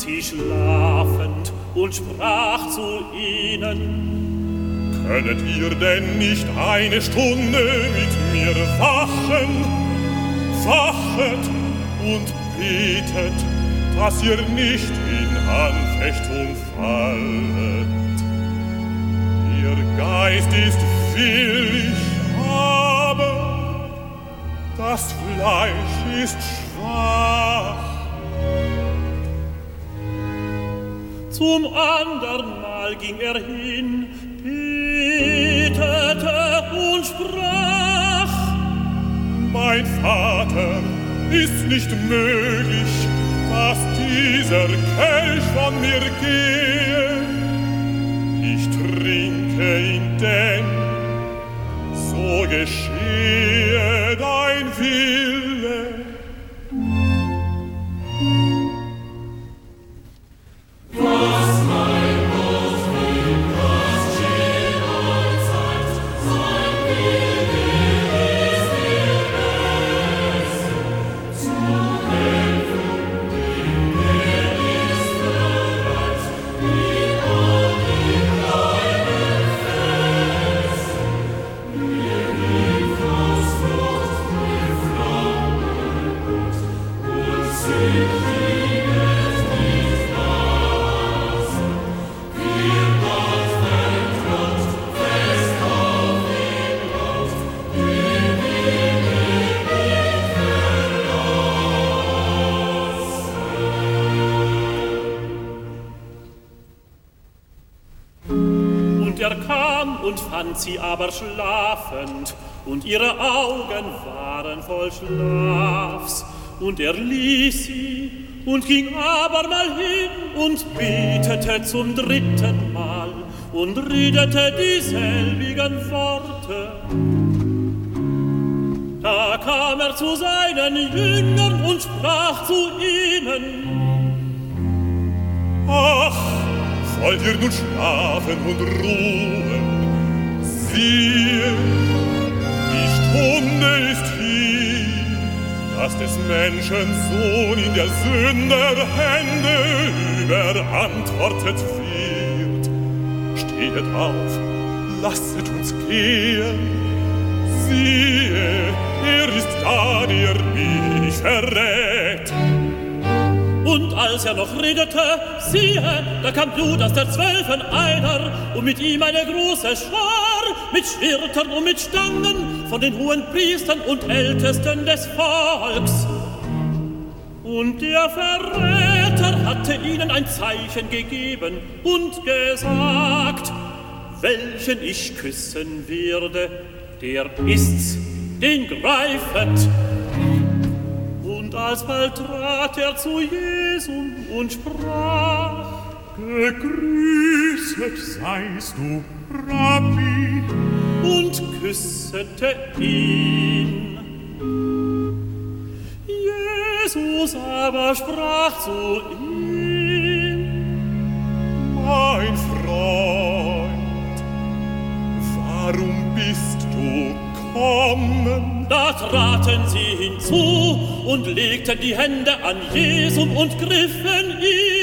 sie schlafend und sprach zu ihnen, Könnet ihr denn nicht eine Stunde mit mir wachen? Wachet und betet, dass ihr nicht in Anfechtung fallet. Ihr Geist ist willig, aber das Fleisch ist schwach. Zum andern Mal ging er hin, betete und sprach, Mein Vater, ist nicht möglich, dass dieser Kelch von mir gehe. Ich trinke ihn denn, fand sie aber schlafend, und ihre Augen waren voll Schlafs. Und er ließ sie und ging abermal hin und betete zum dritten Mal und redete dieselbigen Worte. Da kam er zu seinen Jüngern und sprach zu ihnen, Ach, wollt ihr nun schlafen und ruhen? Siehe, die Stunde ist hier, dass des Menschen Sohn in der Sünder Hände überantwortet wird. Stehet auf, lasset uns gehen. Siehe, er ist da, der mich verrät. Und als er noch redete, siehe, da kam Blut aus der Zwölfen einer, und mit ihm eine große Schar, mit Schwertern und mit Stangen, von den hohen Priestern und Ältesten des Volks. Und der Verräter hatte ihnen ein Zeichen gegeben und gesagt, welchen ich küssen werde, der ist's, den greifet. Und alsbald trat er zu Jesum und sprach, Gegrüßet seist du, Rabbi, und küssete ihn. Jesus aber sprach zu ihm, Mein Freund, warum bist du kommen? Da traten sie hinzu und legten die Hände an Jesum und griffen ihn.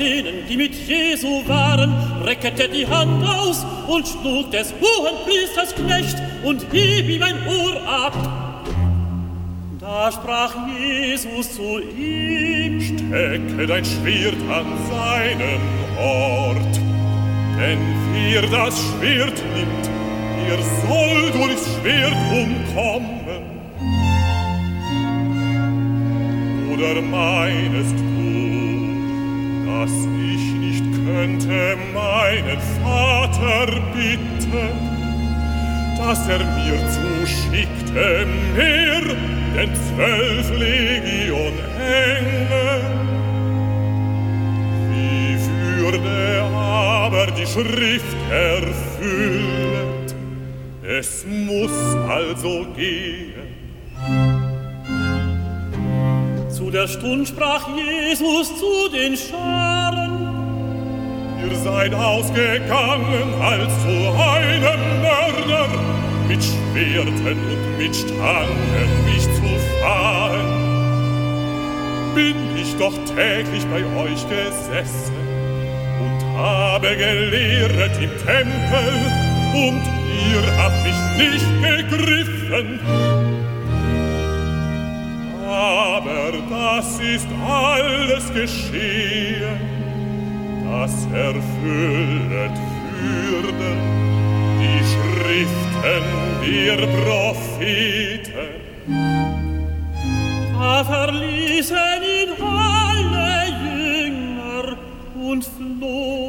Denen, die mit Jesu waren, reckete die Hand aus und schlug des hohen Priesters Knecht und hieb ihm ein Ohr ab. Da sprach Jesus zu ihm, Stecke dein Schwert an seinen Ort, denn wer das Schwert nimmt, er soll durchs Schwert umkommen. Oder meinest du, dass ich nicht könnte meinen Vater bitten, dass er mir zuschickte mehr denn zwölf Legion Engel? Wie würde aber die Schrift erfüllt? Es muss also gehen, Zu der Stund sprach Jesus zu den Scharen, Ihr seid ausgegangen als zu einem Mörder, mit Schwerten und mit Stangen mich zu fahren. Bin ich doch täglich bei euch gesessen und habe gelehrt im Tempel, und ihr habt mich nicht begriffen. Aber das ist alles geschehen, das erfüllet würde die Schriften der Propheten. Da verließen ihn alle Jünger und flohen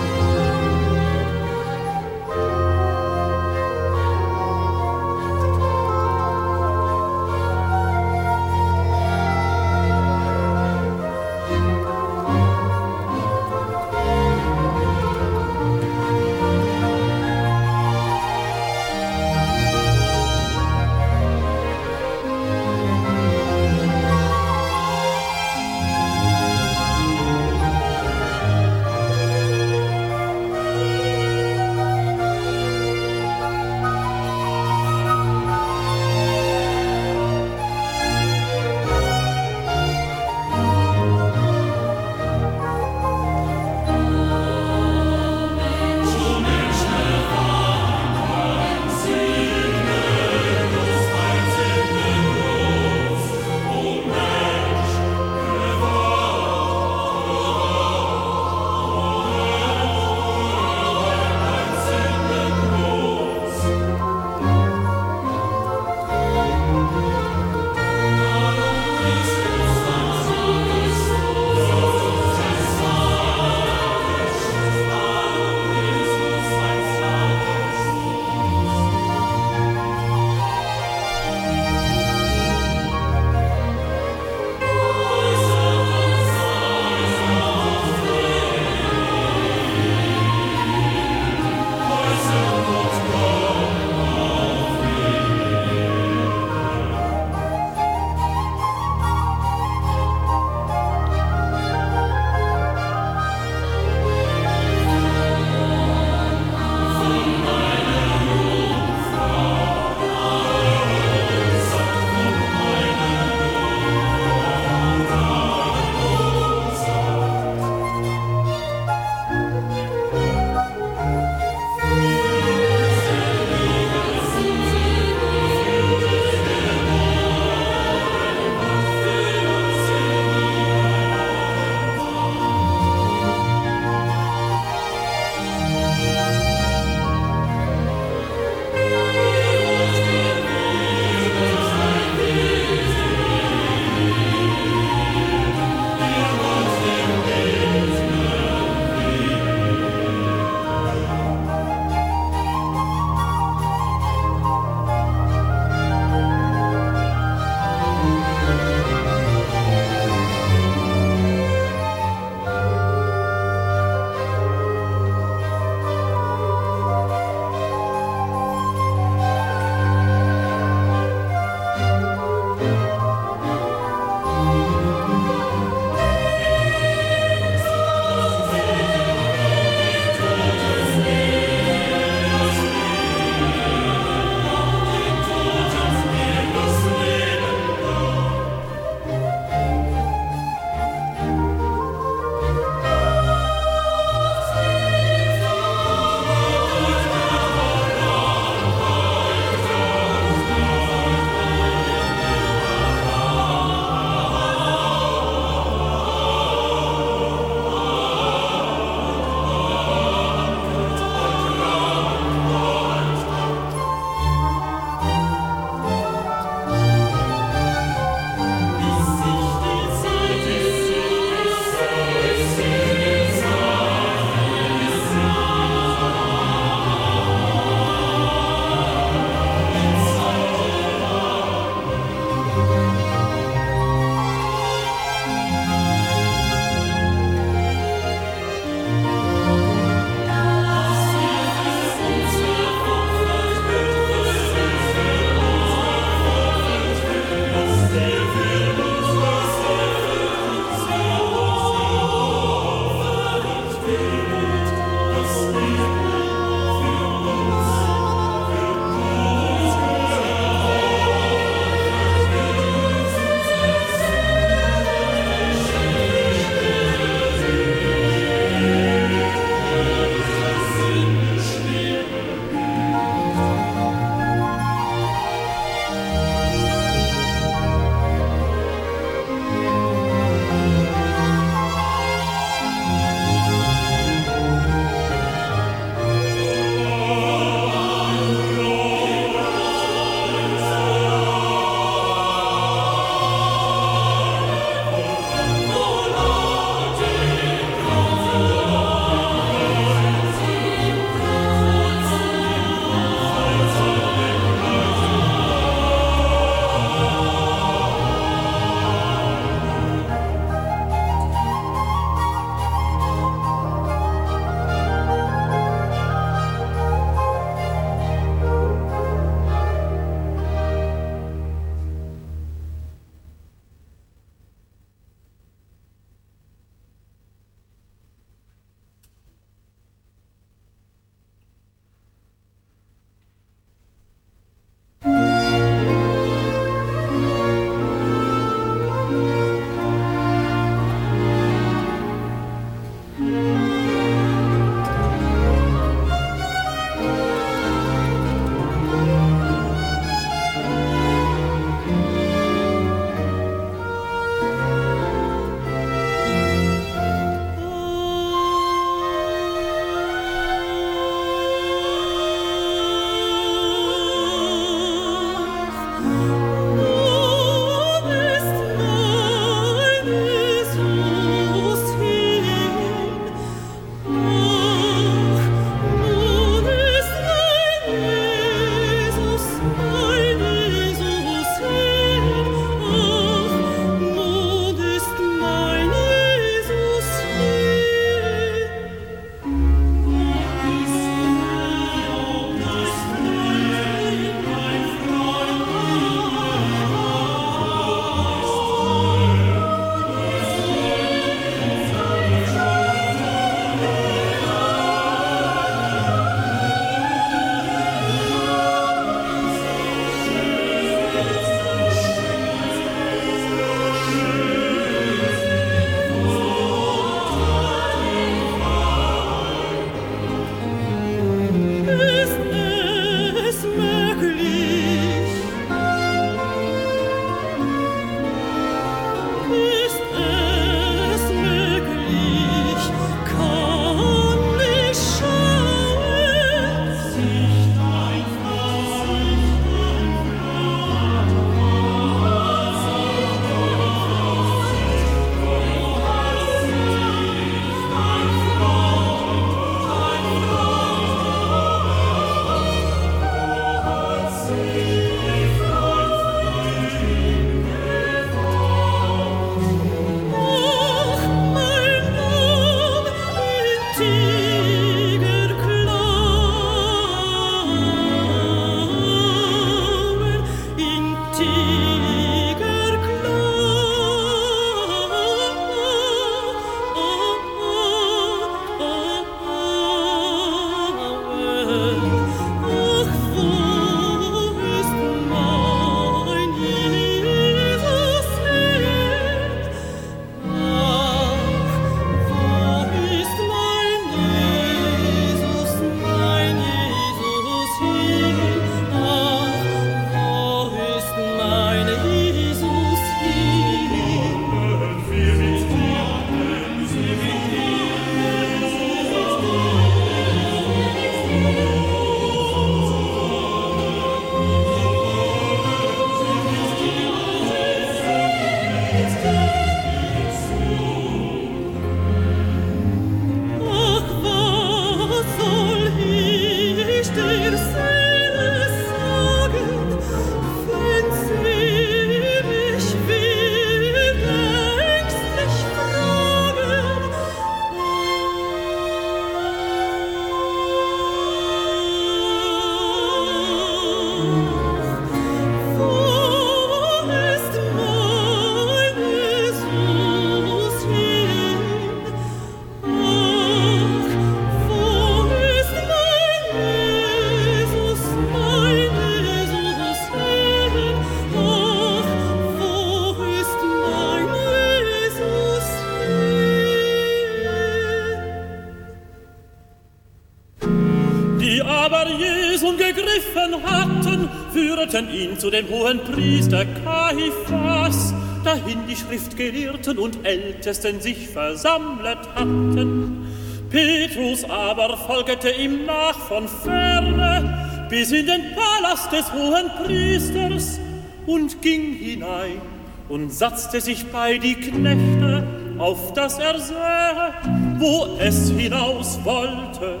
begriffen hatten, führten ihn zu dem hohen Priester Kaiphas, dahin die Schriftgelehrten und Ältesten sich versammelt hatten. Petrus aber folgte ihm nach von ferne, bis in den Palast des hohen Priesters und ging hinein und satzte sich bei die Knechte, auf dass er sähe, wo es hinaus wollte.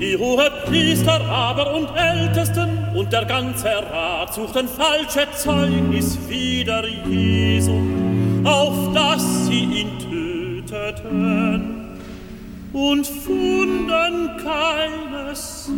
Die hohe Priester aber und Ältesten und der ganze Rat suchten falsche Zeugnis wider Jesu, auf dass sie ihn töteten und funden keines.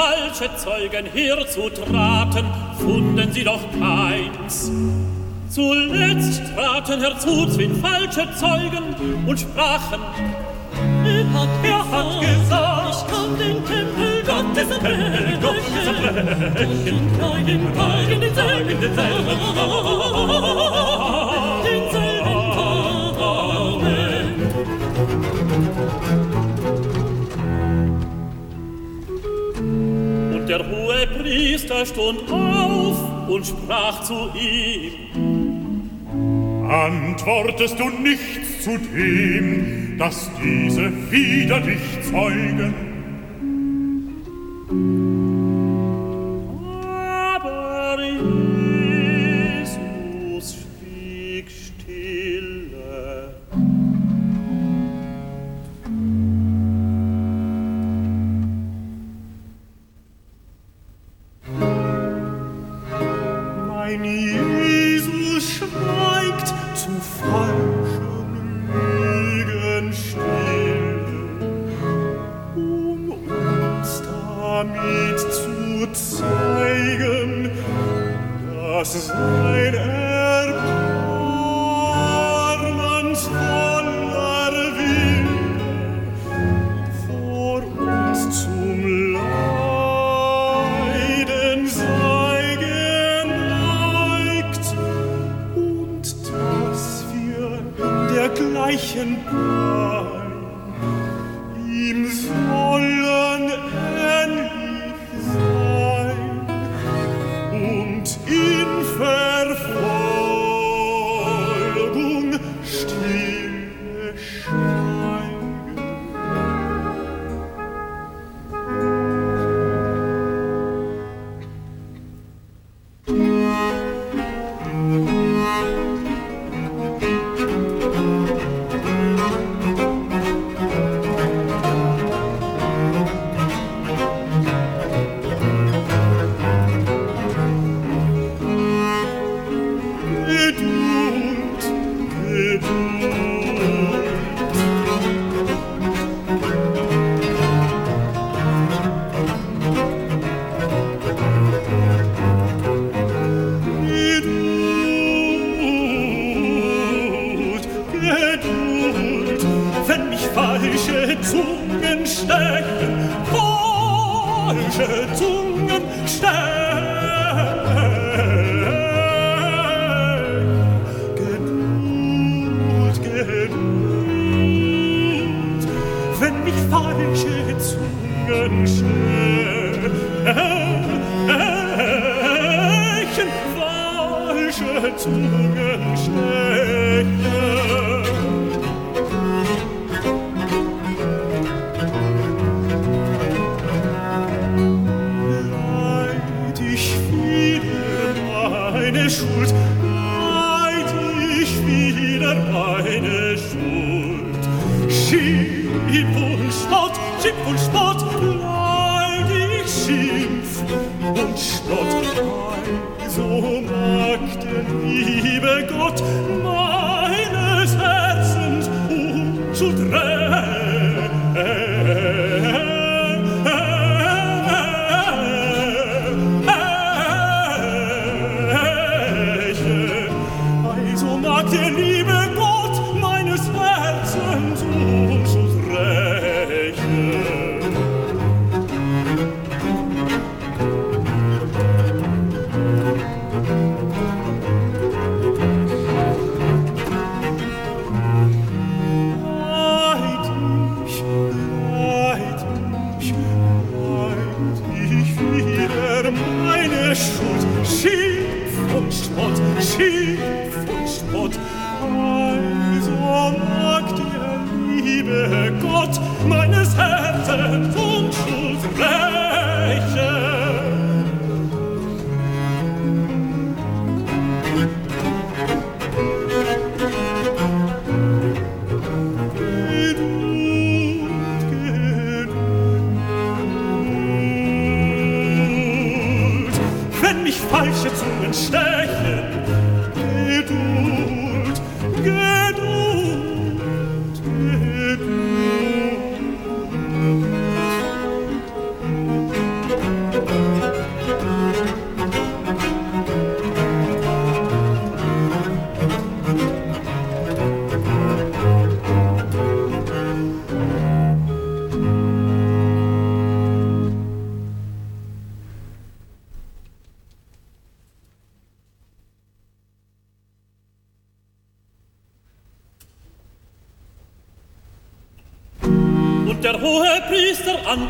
Falsche Zeugen herzutraten, funden sie doch keins. Zuletzt traten herzu zwei falsche Zeugen und sprachen, er hat, er hat gesagt, ich kann den Tempel Gottes zerbrechen, Gottes zerbrechen, den kleinen Tagen denselben, denselben, der Priester stund auf und sprach zu ihm. Antwortest du nichts zu dem, dass diese wieder dich zeugen?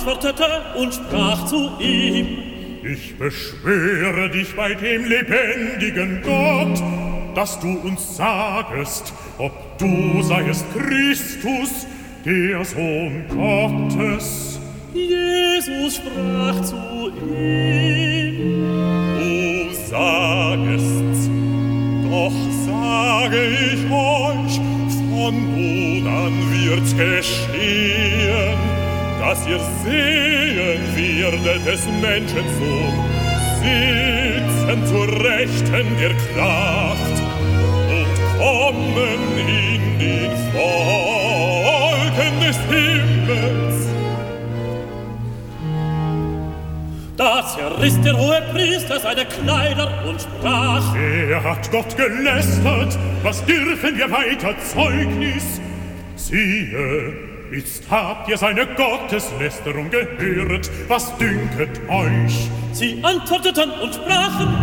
Antwortete und sprach zu ihm, Ich beschwöre dich bei dem lebendigen Gott, dass du uns sagest, ob du seiest Christus, der Sohn Gottes. Jesus sprach zu ihm, Du sagest's, doch sage ich euch, von nun an wird's geschehen, ihr sehen werdet des Menschen Sohn, sitzen zur Rechten der Kraft und kommen in den Wolken des Himmels. Da zerriss der hohe Priester seine Kleider und sprach, Er hat Gott gelästert, was dürfen wir weiter Zeugnis? Siehe, Jetzt habt ihr seine Gotteslästerung gehört, was dünket euch? Sie antworteten und sprachen,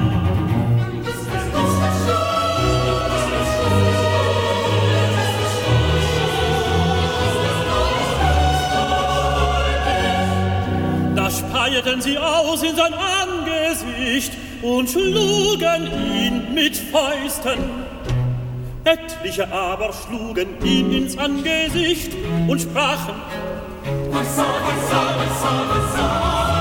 Da speierten sie aus in sein Angesicht und schlugen ihn mit Fäusten. Etliche aber schlugen ihn ins Angesicht und sprachen, Was soll, was soll,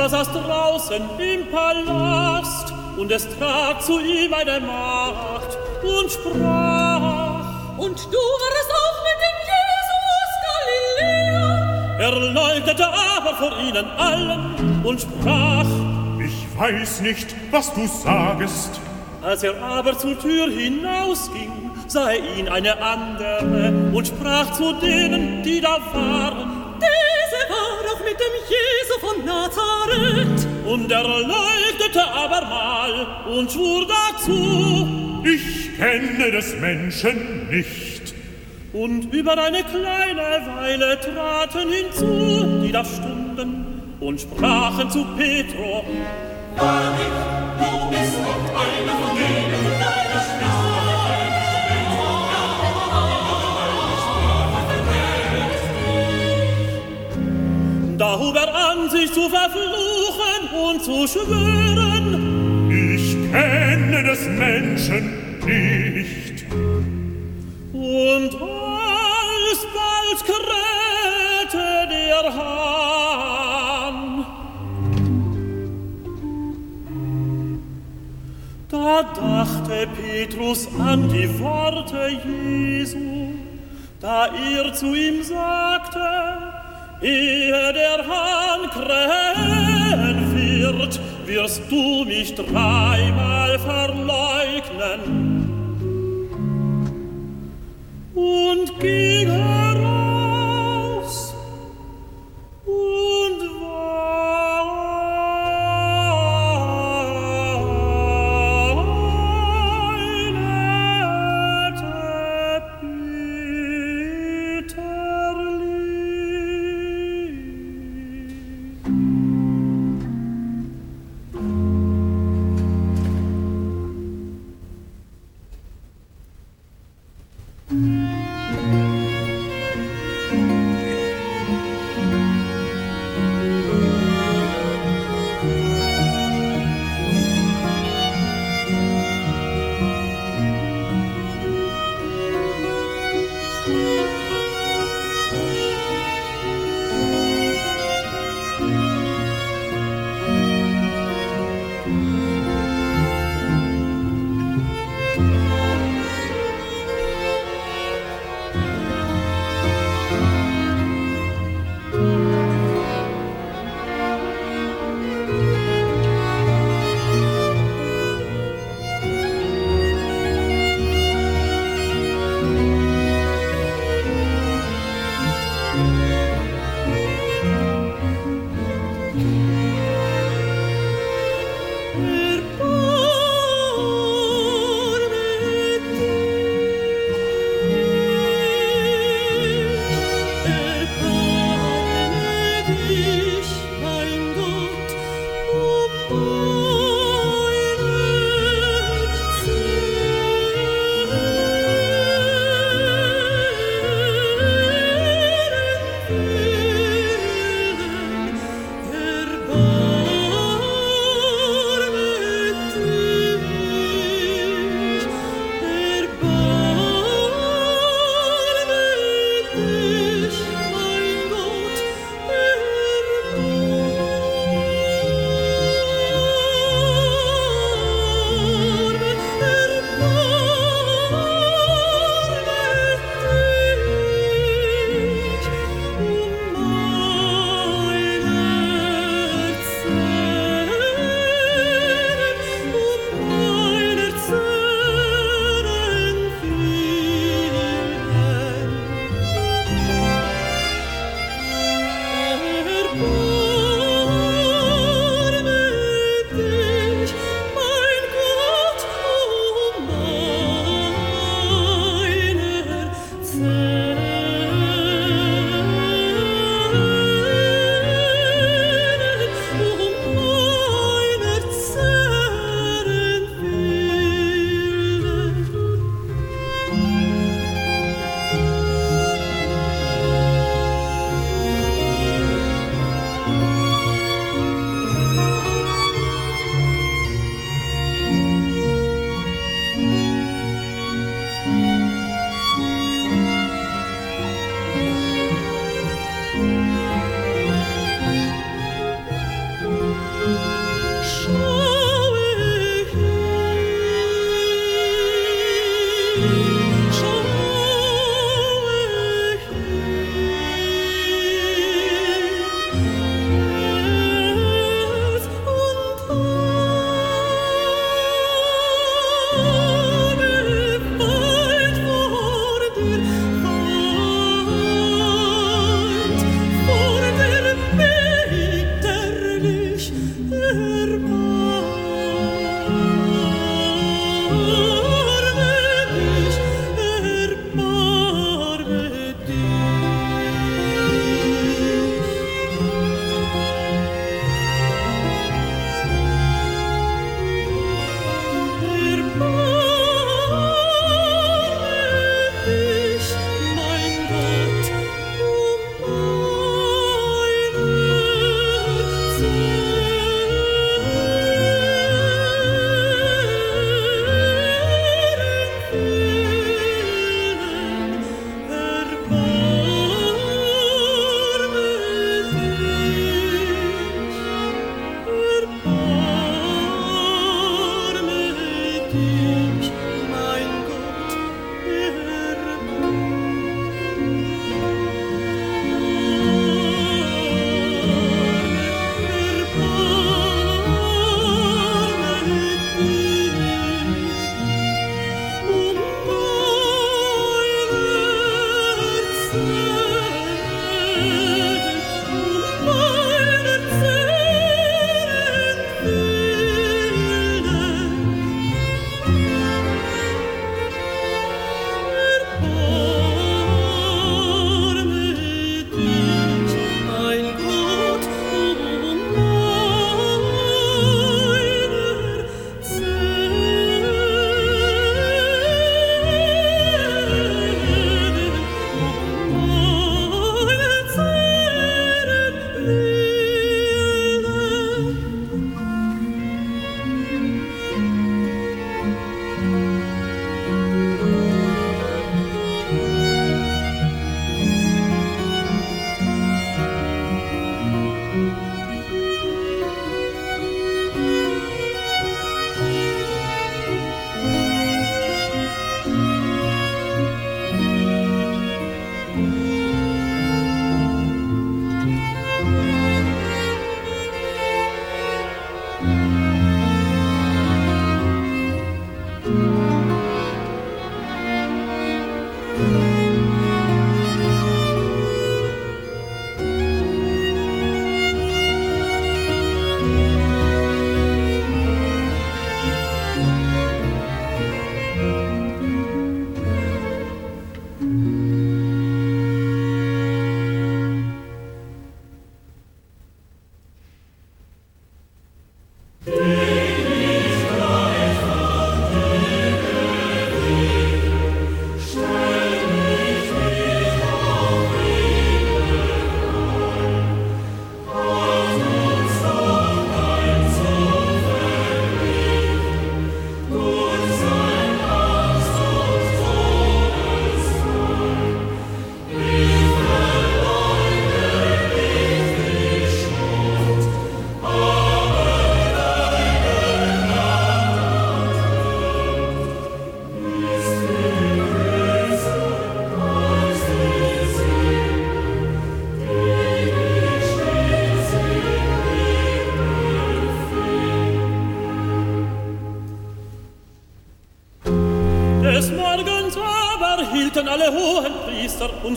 was soll? draußen im Palast, und es trat zu ihm eine Macht und sprach, Und du warst auch mit dem Jesus Galiläa. Er leugnete aber vor ihnen allen und sprach, Ich weiß nicht, was du sagest. Als er aber zur Tür hinausging, sah er ihn eine andere und sprach zu denen, die da waren, Nazareth und er leuchtete abermal und schwur dazu, ich kenne des Menschen nicht. Und über eine kleine Weile traten hinzu, die da stunden und sprachen zu Petro, Wahrlich, du Da hub er an, sich zu verfluchen und zu schwören. Ich kenne des Menschen nicht. Und alsbald krähte der Hahn. Da dachte Petrus an die Worte Jesu, da er zu ihm sagte, Ehe der Hahn krähen wird, wirst du mich dreimal verleugnen. Und ging heraus ferma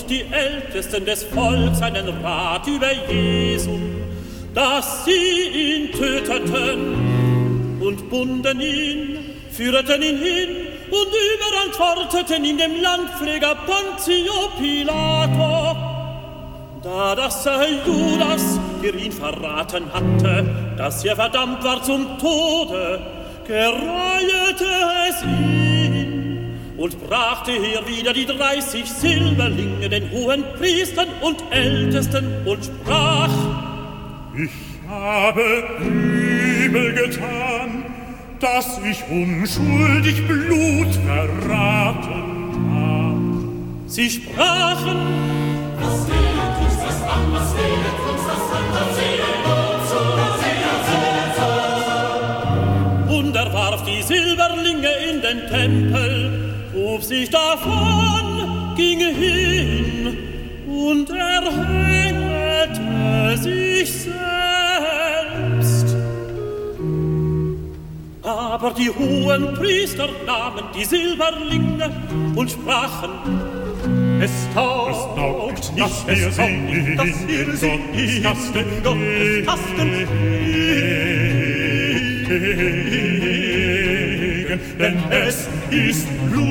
die Ältesten des Volks einen Rat über Jesu, dass sie ihn töteten und bunden ihn, führten ihn hin und überantworteten ihn dem Landpfleger Pontio Pilato. Da das Judas, der ihn verraten hatte, dass er verdammt war zum Tode, gereiete es ihn und brachte hier wieder die dreißig Silberlinge den hohen Priestern und Ältesten und sprach, Ich habe übel getan, dass ich unschuldig Blut verraten hab. Sie sprachen, Was fehlt uns das an, was fehlt uns das an, das fehlt uns so, und er warf die Silberlinge in den Tempel, hob sich davon, ging hin und erhängte sich selbst. Aber die hohen Priester nahmen die Silberlinge und sprachen, es taugt, Es taugt nicht, dass wir es taugt nicht, dass wir sie in Gottes Tasten sehen, denn es ist Blutgeld,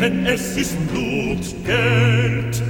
denn es ist Blutgeld.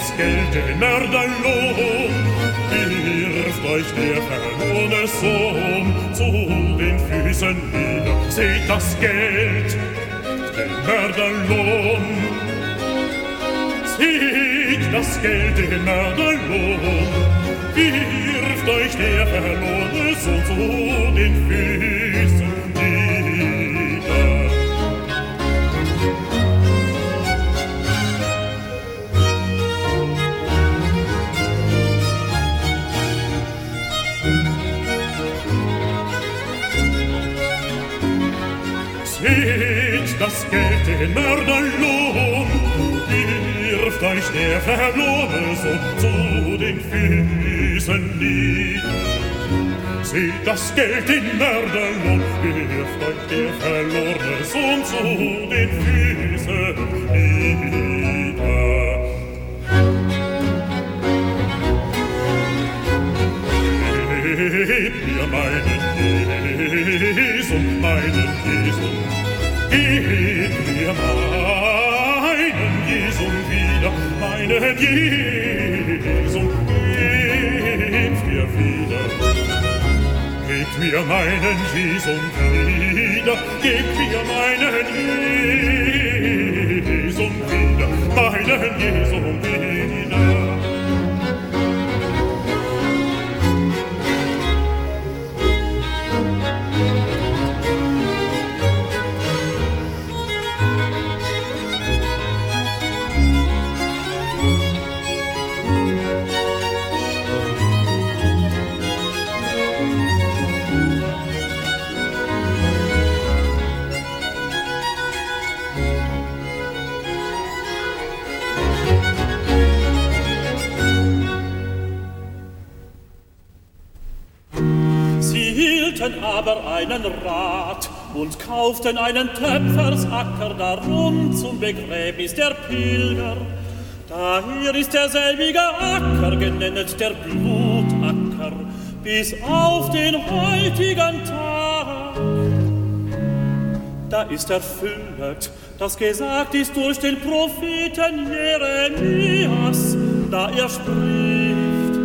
das Geld in Erden Lohn Wirft euch der verlorene Sohn zu den Füßen nieder. Seht das Geld den Mörder Lohn Seht das Geld in Erden Lohn Wirft euch der verlorene Sohn zu den Füßen Geld den Mörderlohn, wirft euch der verlorene Sohn zu den Füßen nieder. Seht das Geld den Mörderlohn, wirft euch der verlorene Sohn zu den Füßen nieder. Gib mir meinen Jesum, meinen Jesum. Gehet mir meinen Jesum wieder, meinen Jesum, geht mir wieder. Geht mir meinen Jesum wieder, geht mir meinen Jesum wieder, meinen Jesum wieder. Kauften einen Töpfersacker darum zum Begräbnis der Pilger. Daher ist derselbige Acker genennet der Blutacker bis auf den heutigen Tag. Da ist erfüllet, das gesagt ist durch den Propheten Jeremias, da er spricht.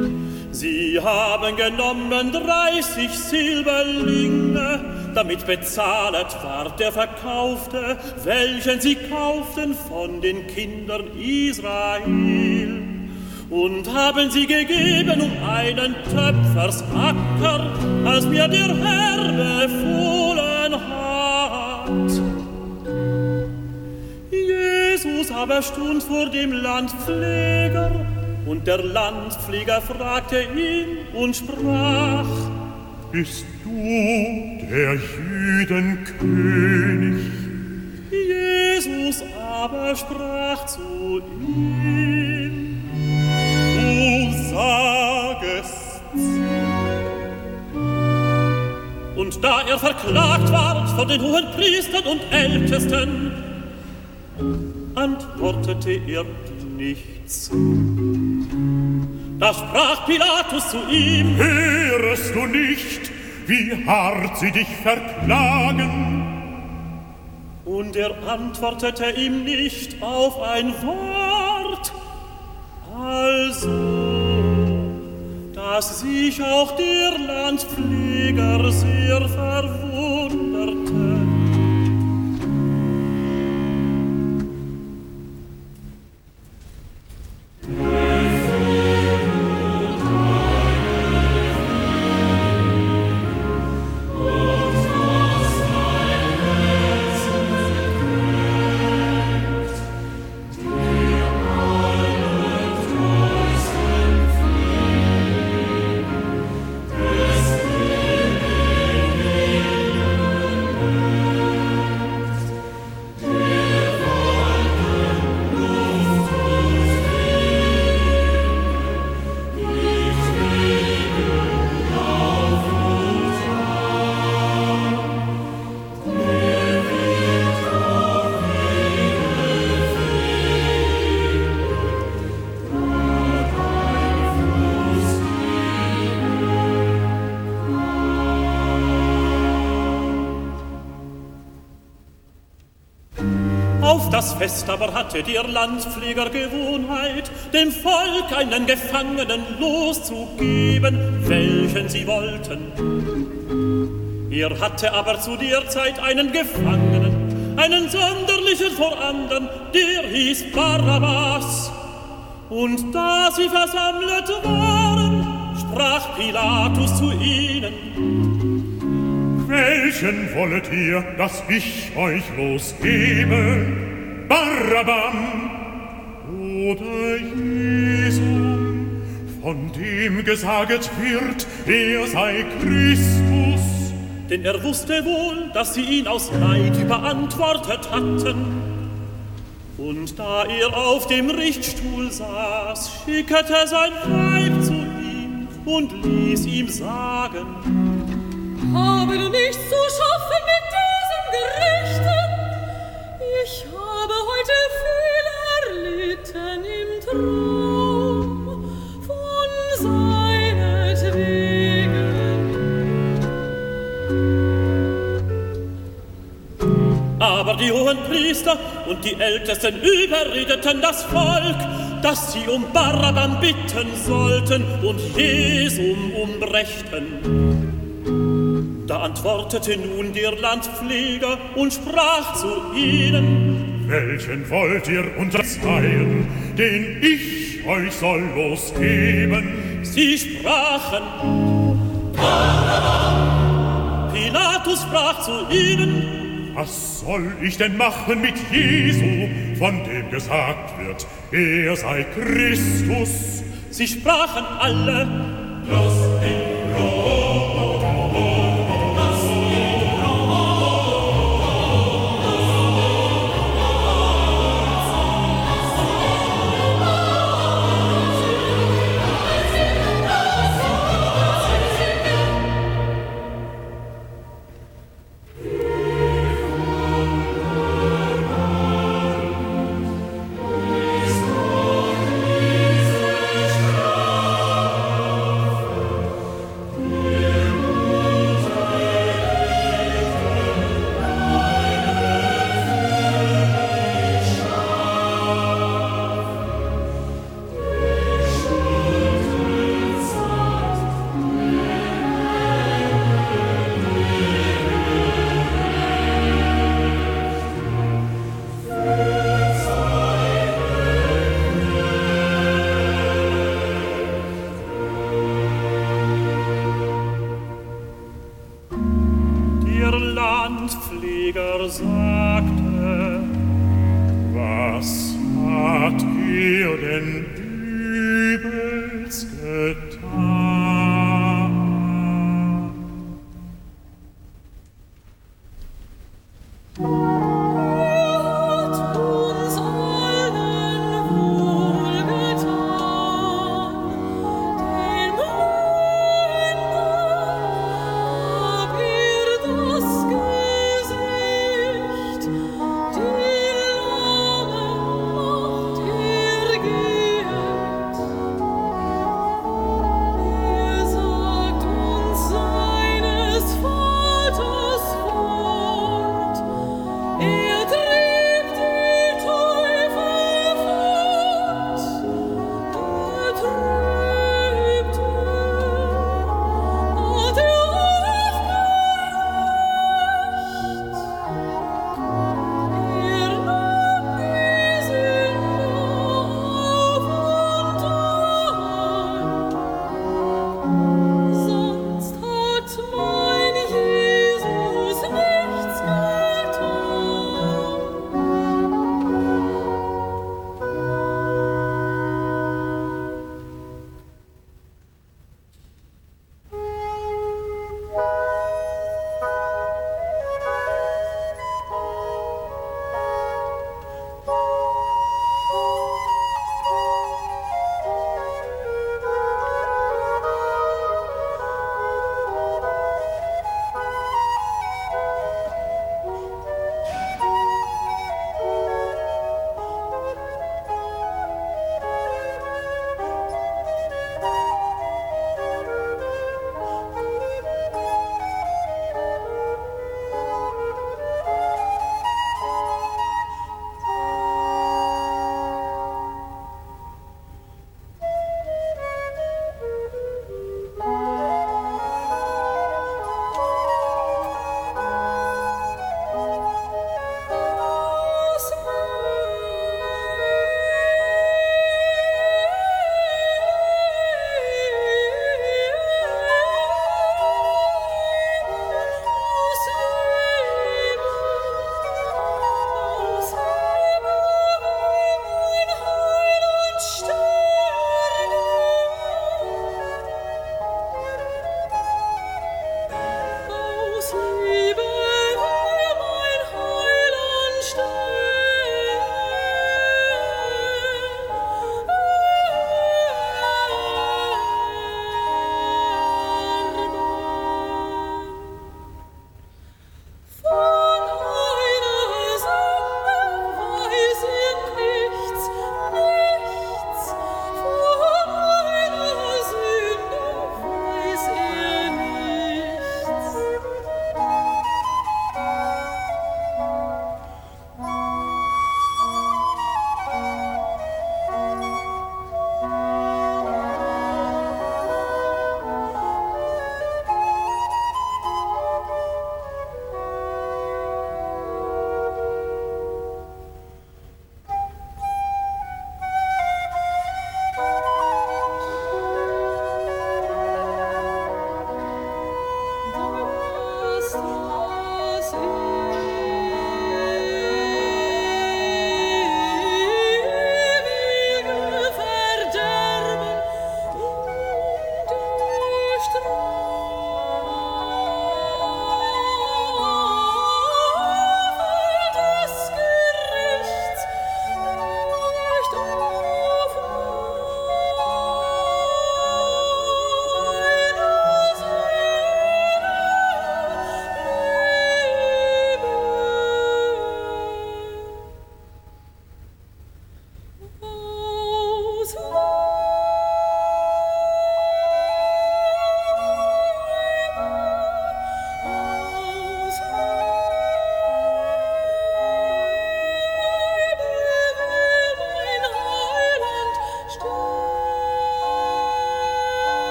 Sie haben genommen dreißig Silberlinge, damit bezahlet ward der Verkaufte, welchen sie kauften von den Kindern Israel. und haben sie gegeben um einen Töpfersacker, als mir der Herr befohlen hat. Jesus aber stund vor dem Landpfleger, und der Landpfleger fragte ihn und sprach, Bist du der Jüdenkönig? Jesus aber sprach zu ihm, Du sagest's. Und da er verklagt ward von den hohen Priestern und Ältesten, antwortete er nichts. Da sprach Pilatus zu ihm, Hörest du nicht, wie hart sie dich verklagen? und er antwortete ihm nicht auf ein Wort. Also, dass sich auch der Landpfleger sehr verwunderte. Das Fest aber hatte der Landpfleger Gewohnheit, dem Volk einen Gefangenen loszugeben, welchen sie wollten. Er hatte aber zu der Zeit einen Gefangenen, einen sonderlichen vor andern, der hieß Barabbas. Und da sie versammelt waren, sprach Pilatus zu ihnen, Welchen wollet ihr, dass ich euch losgebe? Barabbam oder Jesum, von dem gesaget wird, er sei Christus? denn er wusste wohl, dass sie ihn aus Neid überantwortet hatten. Und da er auf dem Richtstuhl saß, schickete sein Weib zu ihm und ließ ihm sagen, Habe du nichts zu schaffen die hohen Priester und die Ältesten überredeten das Volk, dass sie um Barabbam bitten sollten und Jesum umbrächten. Da antwortete nun der Landpfleger und sprach zu ihnen, Welchen wollt ihr unterzeihen, den ich euch soll losgeben? Sie sprachen, Pilatus sprach zu ihnen, Was soll ich denn machen mit Jesu, von dem gesagt wird, er sei Christus? sie sprachen alle,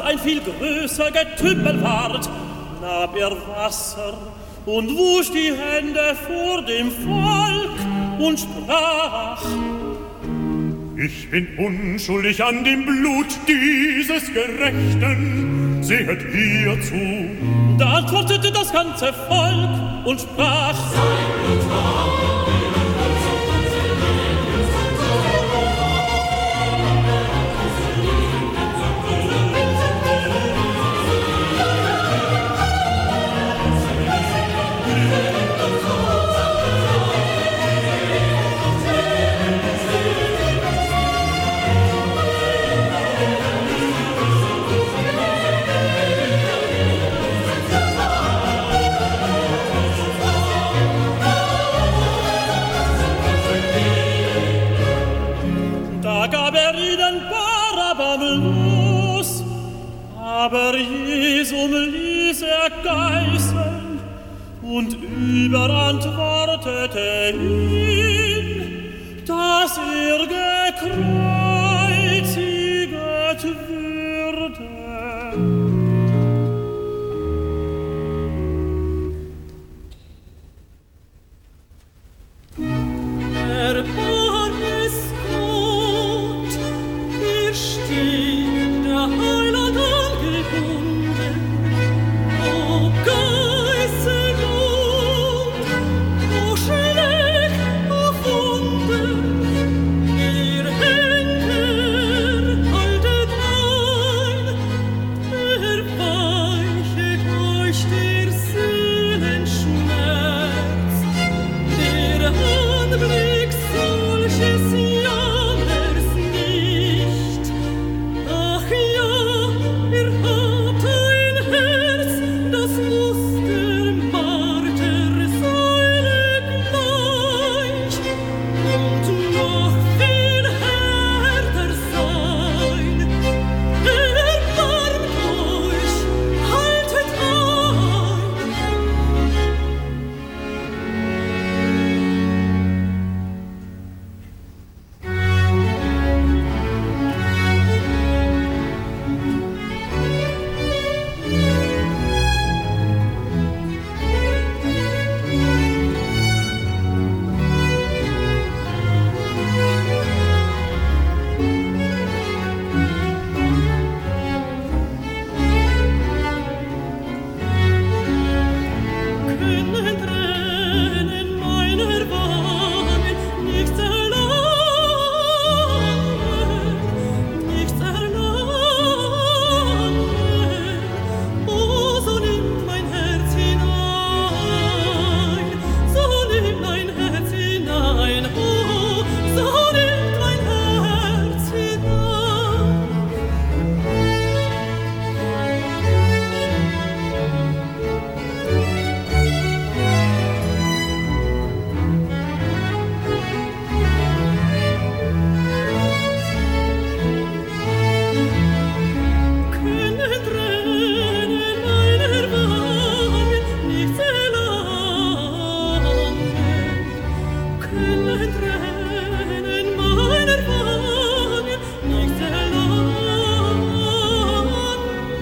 ein viel größer Getümmel ward, nahm er Wasser und wusch die Hände vor dem Volk und sprach, Ich bin unschuldig an dem Blut dieses Gerechten. Sehet hier zu. Da antwortete das ganze Volk und sprach, Da um ließ er geißeln, und überantwortete ihn, dass er gekreuzigt